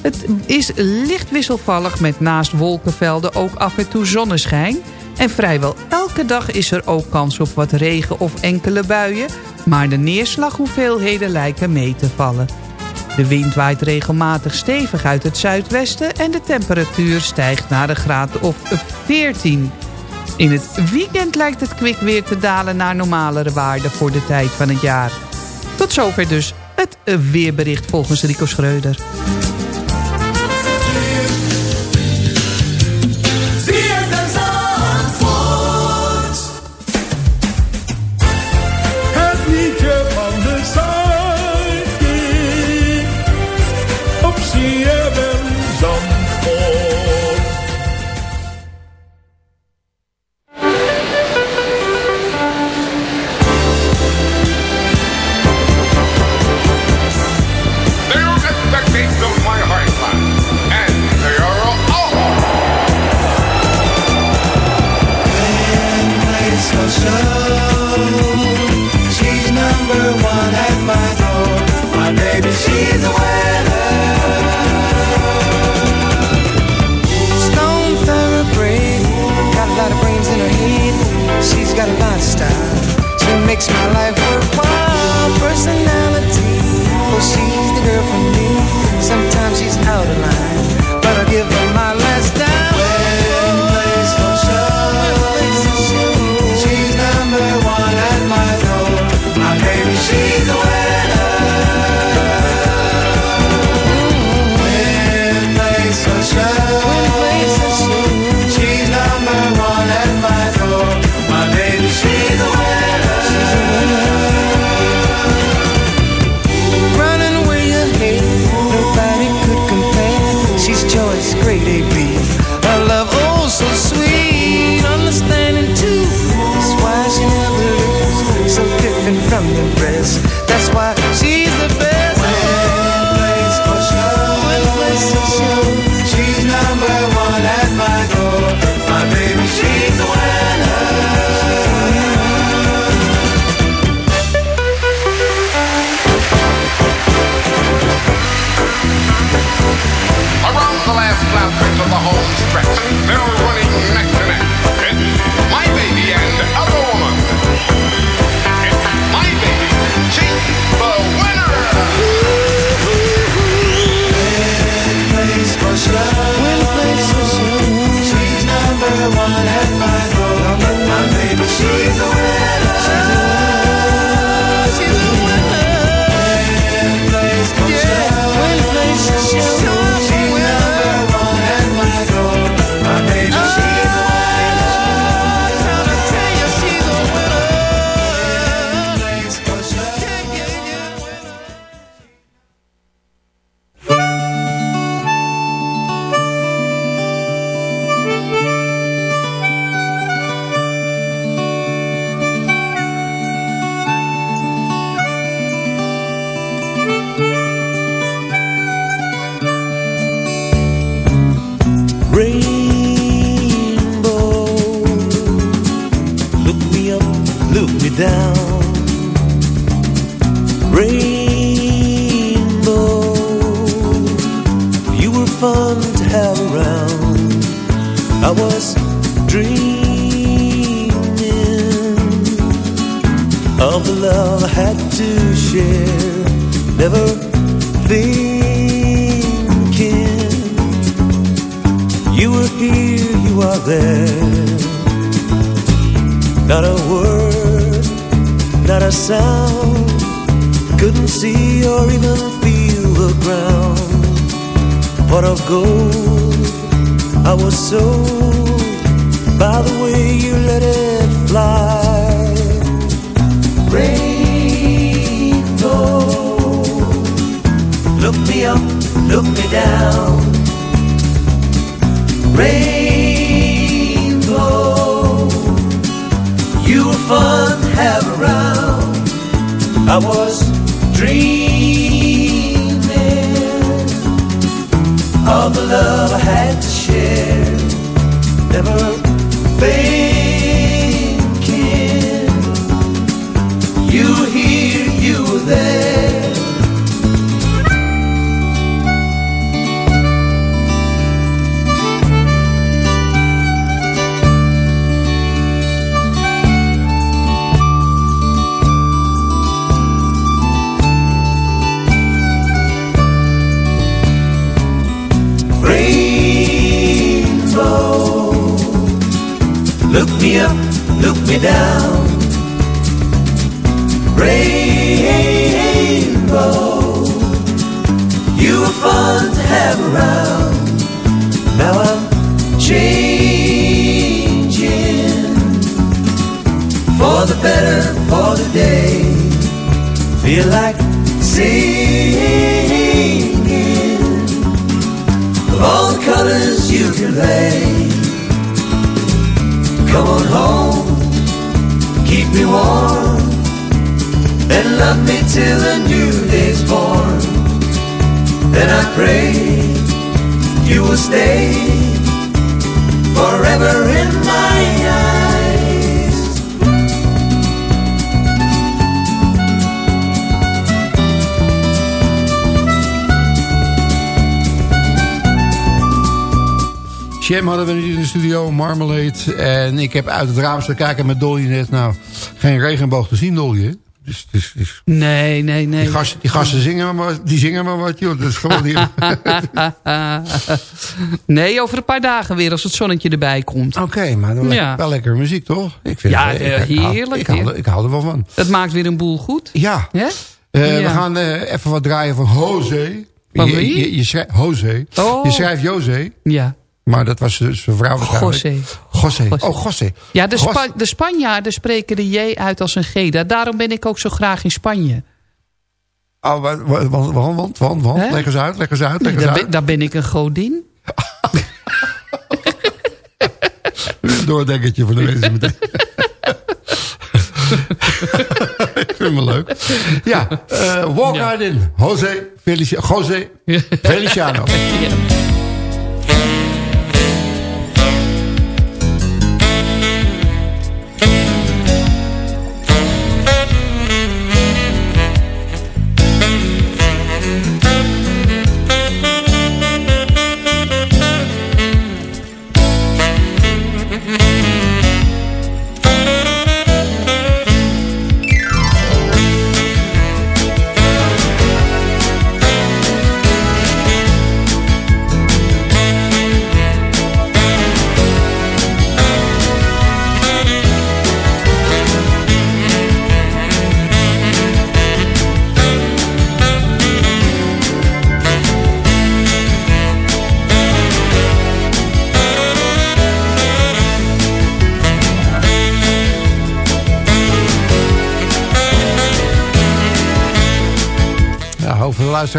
Het is licht wisselvallig met naast wolkenvelden ook af en toe zonneschijn. En vrijwel elke dag is er ook kans op wat regen of enkele buien. Maar de neerslaghoeveelheden lijken mee te vallen. De wind waait regelmatig stevig uit het zuidwesten... en de temperatuur stijgt naar de graad of 14. In het weekend lijkt het kwik weer te dalen naar normalere waarden voor de tijd van het jaar. Tot zover dus het weerbericht volgens Rico Schreuder. Marmalade. En ik heb uit het raam staan kijken met Dolly net. Nou, geen regenboog te zien, Dolly, hè? Dus, dus, dus. Nee, nee, nee. Die, gasten, die gasten zingen maar, wat- die zingen maar wat, joh. Dat is gewoon niet... *laughs* nee, over een paar dagen weer als het zonnetje erbij komt. Oké, maar dan Ja. wel lekker muziek, toch? Ik vind Ja, het, eh, ik, ik hou- heerlijk, Ik hou, er- ik hou er wel van. Dat maakt weer een boel goed. Ja. Eh, Ja. We gaan eh, even wat draaien van Jose. Van Je- wie? Je, je schrijft, Jose. Oh. Je schrijft Jose. Ja. Maar dat was dus zijn vrouw. José. José. Oh, José. Ja, de, Spa- de Spanjaarden spreken de J uit als een G. Da- Daarom ben ik ook zo graag in Spanje. Oh, want, want, want, want. Hè? Leg eens uit, leg eens uit, leg Nee, eens daar, uit. ben, daar ben ik een godin. *laughs* Doordenkertje voor de mensen meteen. *laughs* ik vind me leuk. Ja, eh walk Ja. right in. Jose, Felici Jose *laughs* Feliciano. Ja,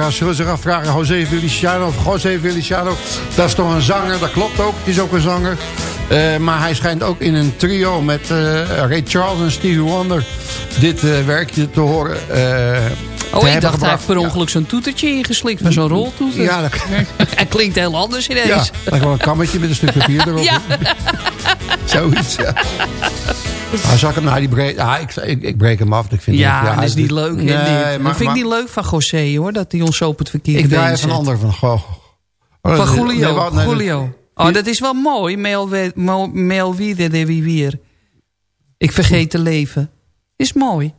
luisteraars zullen zich afvragen... José Feliciano of José Feliciano... dat is toch een zanger, dat klopt ook. Het is ook een zanger. Eh, maar hij schijnt ook in een trio met eh, Ray Charles en Stevie Wonder... dit eh, werkje te horen. Oh, ik dacht hij heeft per ongeluk zo'n toetertje ingeslikt. Van zo'n roltoeter. Ja, dat, *laughs* Hij klinkt heel anders ineens. ja, lijkt wel een kammetje met een stuk papier *laughs* erop. Ja. Zoiets, ja. Ah, zal ik hem, nou, die breek, ah, ik, ik, ik breek hem af. Ik vind Ja, het- dat is niet leuk. Nee, maar, dat vind ik maar- niet leuk van José hoor, dat hij ons zo op het verkeerde Ik draai even een ander van. Goh, Oh, Van nee, Julio. wat? Nee, Julio. Oh, dat is wel mooi. Melvide de Vivier. Ik vergeet te leven. Is mooi.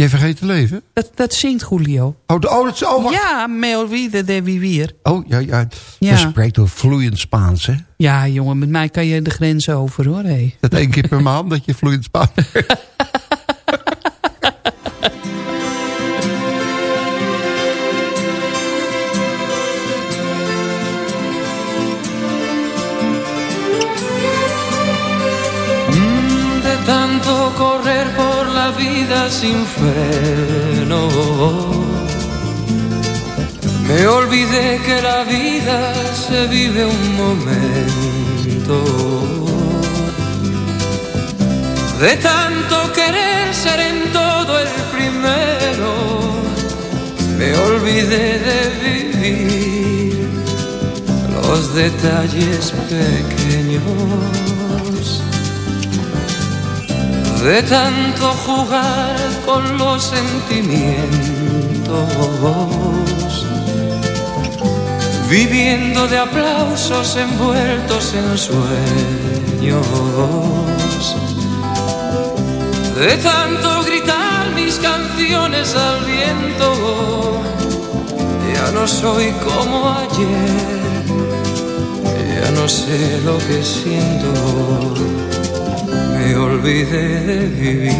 Jij vergeet te leven? Dat, dat zingt Julio. Oh, de, oh, dat is, oh wacht. Ja, Melvide de Vivier. Oh, ja, ja. Ja. Je spreekt door vloeiend Spaans, hè? Ja, jongen, met mij kan je de grens over, hoor. Hey. Dat één keer per maand dat je vloeiend Spaans... *laughs* sin freno. Me olvidé que la vida se vive un momento. De tanto querer ser en todo el primero, me olvidé de vivir los detalles pequeños de tanto jugar con los sentimientos, viviendo de aplausos envueltos en sueños, de tanto gritar mis canciones al viento, ya no soy como ayer, ya no sé lo que siento me olvidé de vivir.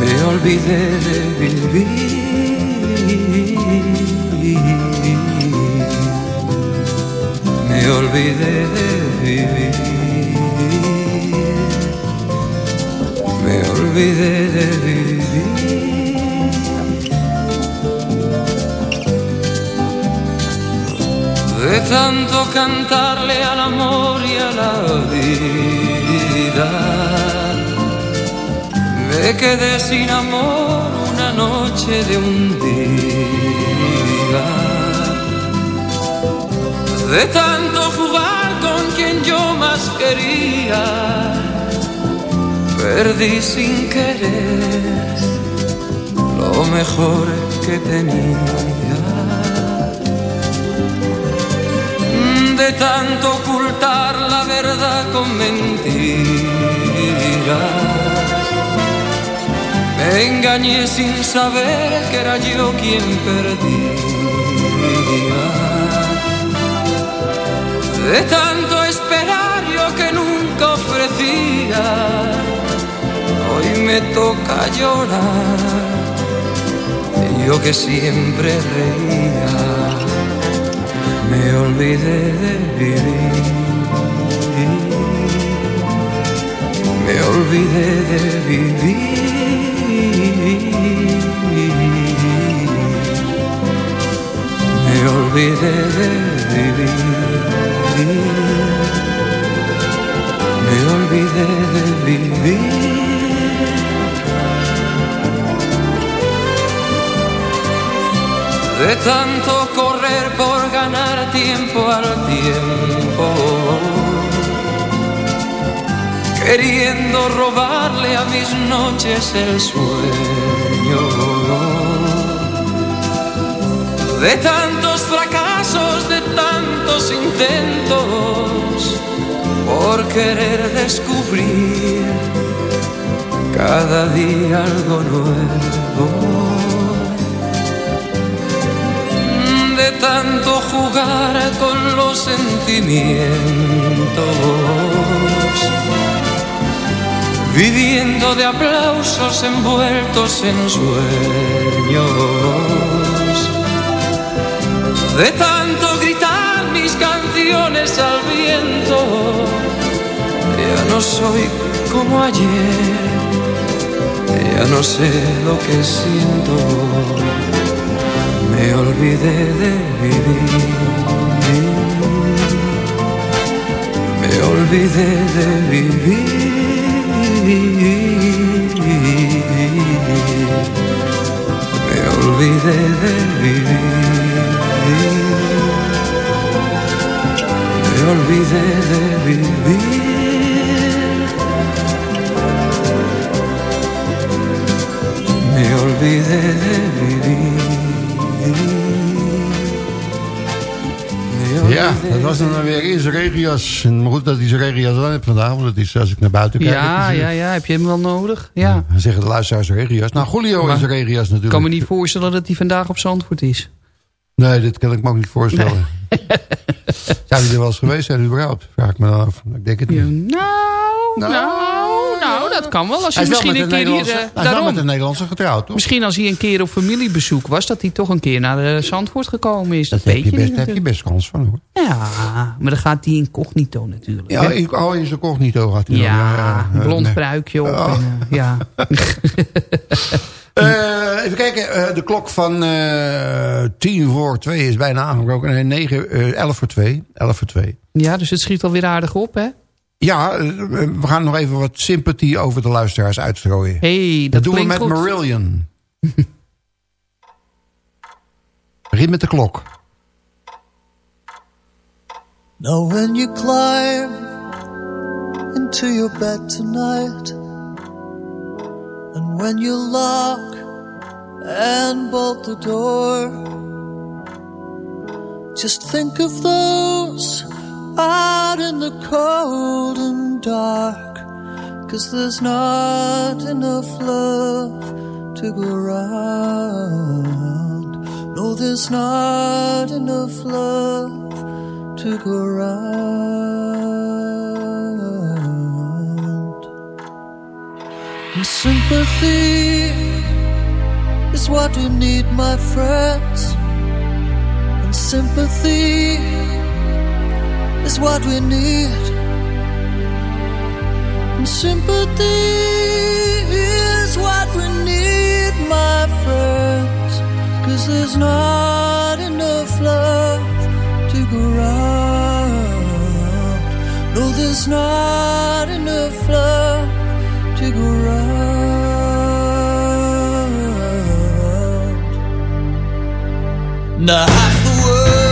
Me olvidé de vivir. Me olvidé de vivir. Me olvidé de vivir. Tanto cantarle al amor y a la vida. Me quedé sin amor una noche de un día. De tanto jugar con quien yo más quería, perdí sin querer lo mejor que tenía. De tanto ocultar la verdad con mentiras. Me engañé sin saber que era yo quien perdía. De tanto esperar yo que nunca ofrecía, hoy me toca llorar. Yo que siempre reía me olvidé de vivir. Me olvidé de vivir. Me olvidé de vivir. Me olvidé de vivir. De tanto correr por ganar tiempo al tiempo, queriendo robarle a mis noches el sueño, de tantos fracasos, de tantos intentos, por querer descubrir cada día algo nuevo. Tanto jugar con los sentimientos, viviendo de aplausos envueltos en sueños, de tanto gritar mis canciones al viento, ya no soy como ayer, ya no sé lo que siento me olvidé de vivir. Me olvidé de vivir. Me olvidé de vivir. Me olvidé de vivir. Me olvidé de vivir. Ja, dat was dan weer Israëlias. Maar goed dat regio's dan heeft vandaag, want is als ik naar buiten kijk. Ja, eh, ja, ja, heb je hem wel nodig? Ja. ja zeggen de luisteraars Regias. Nou, Julio is regias natuurlijk. Ik kan me niet voorstellen dat hij vandaag op Zandvoort is. Nee, dat kan ik me ook niet voorstellen. Nee. *laughs* Zou hij er wel eens geweest zijn überhaupt? Vraag ik me dan af. Ik denk het niet. Nou. nou. nou dat kan wel. Als Hij hij is wel misschien een keer hier... Eh, hij is wel daarom. met een Nederlandse getrouwd, toch? Misschien als hij een keer op familiebezoek was... dat hij toch een keer naar de Zandvoort gekomen is. Dat, Daar weet heb je, je best, niet daar heb je best kans van hoor. Ja, maar dan gaat hij incognito natuurlijk. Ja, ik, oh, in zijn cognito had hij dan. ja, ja, blond nee. pruikje op. Oh. En, eh, ja. *laughs* Eh, even kijken, eh, de klok van eh 10 voor 2 is bijna aangebroken. Nee, 9, eh 11 voor 2. 11 voor 2. ja, dus het schiet alweer aardig op, hè? Ja, eh, we gaan nog even wat sympathie over de luisteraars uitstrooien. hey, dat, dat doen we klinkt met goed. Marillion. *laughs* Begin met de klok. Now when you climb into your bed tonight And when you lock and bolt the door Just think of those out in the cold and dark Cause there's not enough love to go around No, there's not enough love to go round. And sympathy is what we need, my friends. And sympathy is what we need. And sympathy is what we need, my friends. Cause there's not enough love to go round. No, there's not enough love to go round. Now half the world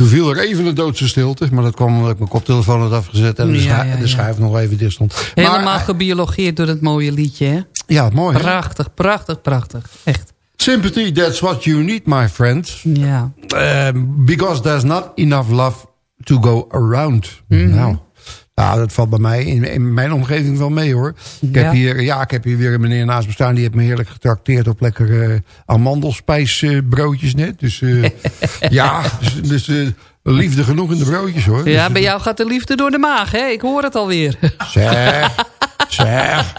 Toen viel er even een doodse stilte. Maar dat kwam omdat ik mijn koptelefoon had afgezet. En de, Ja, de schuif nog even dicht stond. Helemaal Maar, gebiologeerd door het mooie liedje, hè? ja, mooi hè? Prachtig, prachtig, prachtig. Echt. Sympathy, that's what you need, my friend. Ja. Um, because there's not enough love to go around. Mhm. Nou, nou, dat valt bij mij in, in mijn omgeving wel mee hoor. Ik heb, Ja. hier, ja, ik heb hier weer een meneer naast me staan. Die heeft me heerlijk getrakteerd op lekkere uh, amandelspijsbroodjes net. Dus eh, *laughs* ja, dus, dus eh, liefde genoeg in de broodjes hoor. Ja, Dus, bij jou gaat de liefde door de maag, hè? Ik hoor het alweer. Zeg, *laughs* zeg.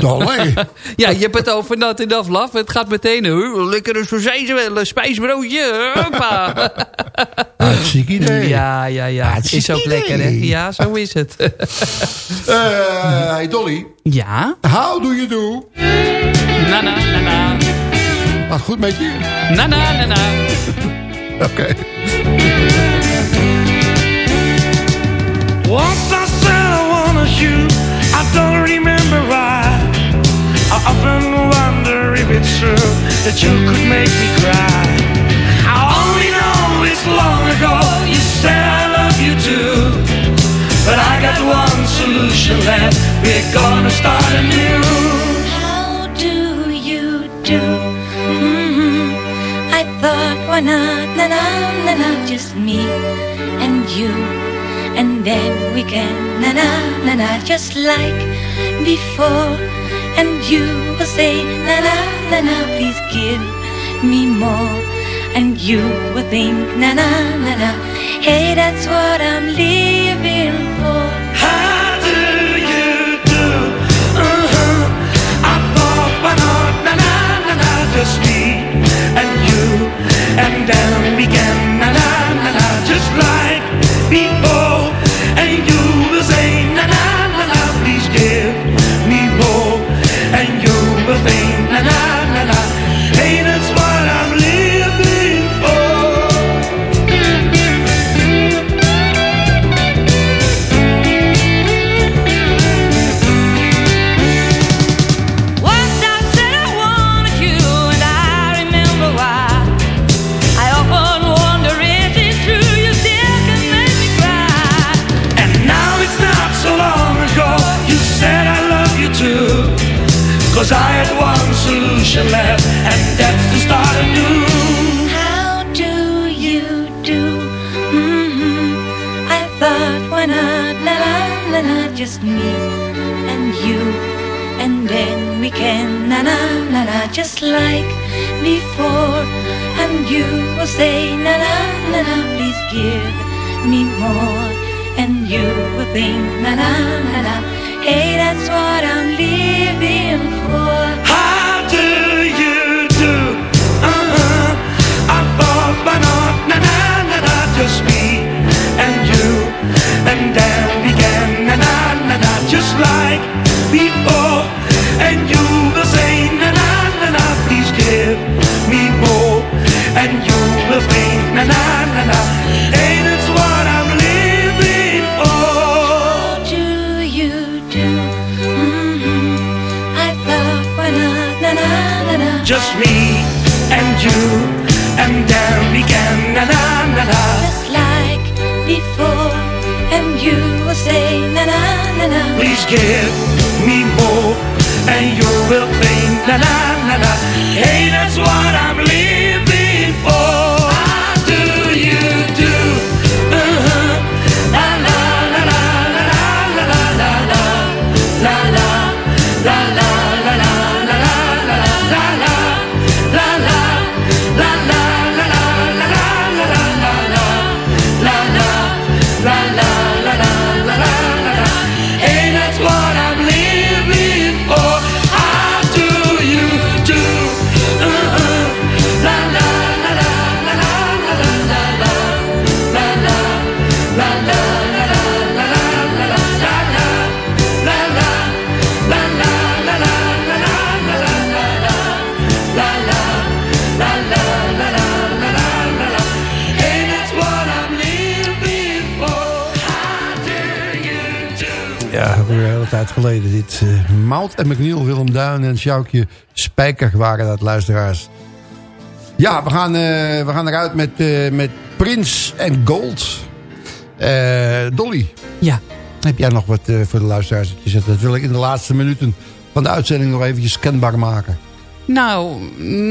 Dolly. *laughs* ja, je hebt het over nat en aflaf. Het gaat meteen, uh, lekker een sausijzen, spijsbroodje. Hoppa. *laughs* Hartstikke idee. Ja, ja, ja. Hartstikke is ook lekker, hè? Ja, zo is het. *laughs* Eh, hey Dolly. Ja? How do you do? Na, na, na, na. Wat goed met je? Na, na, na, na. Oké. Once I said I wanna shoot, it's true that you could make me cry. I only know it's long ago you said I love you too. But I got one solution left, we're gonna start anew. How do you do? hmm I thought, why not, na na na na, just me and you, and then we can na na na na, just like before. And you will say, na na na na, please give me more. And you will think, na na na na, hey, that's what I'm living for. How do you do? Uh-huh. I thought, why not, na na na na, just me and you, and then we solution left And that's to start anew How do you do? hmm I thought, why not, la la la la, just me and you, and then we can na na na na, just like before. And you will say, na na na na, please give me more. And you will think, na na na na, hey, that's what I'm living for. And then we can na na na na Just like before And you will say na na na na Please give me more And you will think na na na na that's what I'm living for do you do? hmm I thought, why not, na na na na. Just me and you And then we can na na na na Please give me more. And you will think na na na na. Hey that's what I'm geleden. Dit eh Mout en McNeil, Willem Duin en Sjoukje Spijker waren dat, luisteraars. Ja, we gaan, eh, we gaan eruit met, eh, met Prins en Gold. Dolly. Ja. Heb jij nog wat voor de luisteraars dat je zet? Dat wil ik in de laatste minuten van de uitzending nog eventjes kenbaar maken. Nou,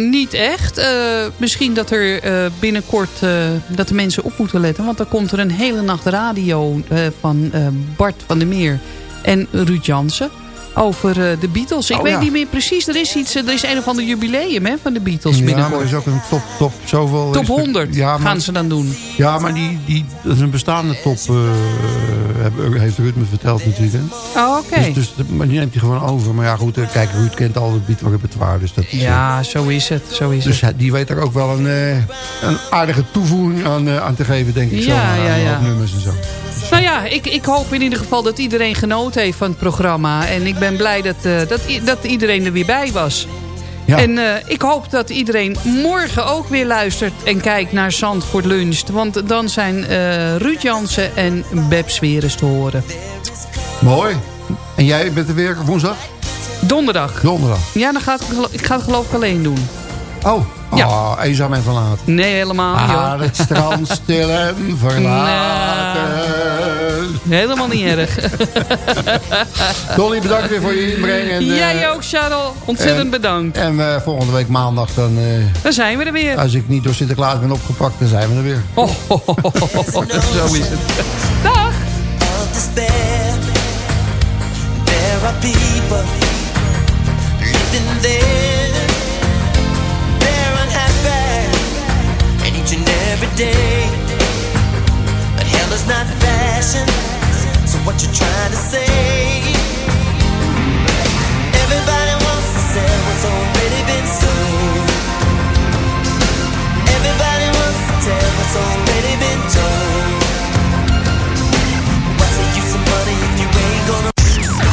niet echt. Misschien dat er binnenkort dat de mensen op moeten letten. Want dan komt er een hele nacht radio van Bart van der Meer en Ruud Jansen. over eh, de Beatles. Ik Oh, weet ja. niet meer precies. Er is, iets, eh, er is een of ander jubileum hè, van de Beatles Ja, maar binnenkort. er is ook een top, top zoveel... Top is er- 100 ja, maar, gaan ze dan doen. Ja, maar die, die, dat is een bestaande top, eh, heeft Ruud me verteld natuurlijk. Hè? Oh, oké. Dus, dus, maar die neemt hij gewoon over. Maar ja, goed, kijk, Ruud kent al het Beatle repertoire. Dus, dat is, Ja, zo is het. Zo is dus het. die weet er ook wel een, een aardige toevoeging aan, aan te geven, denk ik. zo, Ja, aan nummers en zo. Nou ja, ik, ik hoop in ieder geval dat iedereen genoten heeft van het programma. En ik ben blij dat, eh, dat, dat iedereen er weer bij was. Ja. En eh, ik hoop dat iedereen morgen ook weer luistert en kijkt naar Zandvoort Lunch. Want dan zijn eh Ruud Jansen en Beb Sweres te horen. Mooi. En jij bent er weer woensdag? Donderdag. Donderdag. Ja, dan gaat, ik ga het geloof ik alleen doen. Oh, Ja. oh eenzaam en *laughs* verlaten. Nee, helemaal niet. Ah, het strand stil en verlaten. Helemaal niet erg. *laughs* Dolly, bedankt weer voor je inbreng. En, eh, Jij ook, Charles. Ontzettend en- bedankt. En eh, volgende week maandag dan... eh, Dan zijn we er weer. Als ik niet door Sinterklaas ben opgepakt, dan zijn we er weer. *laughs* Oh, zo is het. Dag. There are people living there. Every day. But hell is not fashion, so what you trying to say? Everybody wants to sell what's already been sold. Everybody wants to tell what's already been told. What's the use of money if you ain't gonna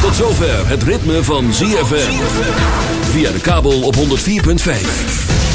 Tot zover het ritme van ZFM. Via de kabel op 104.5.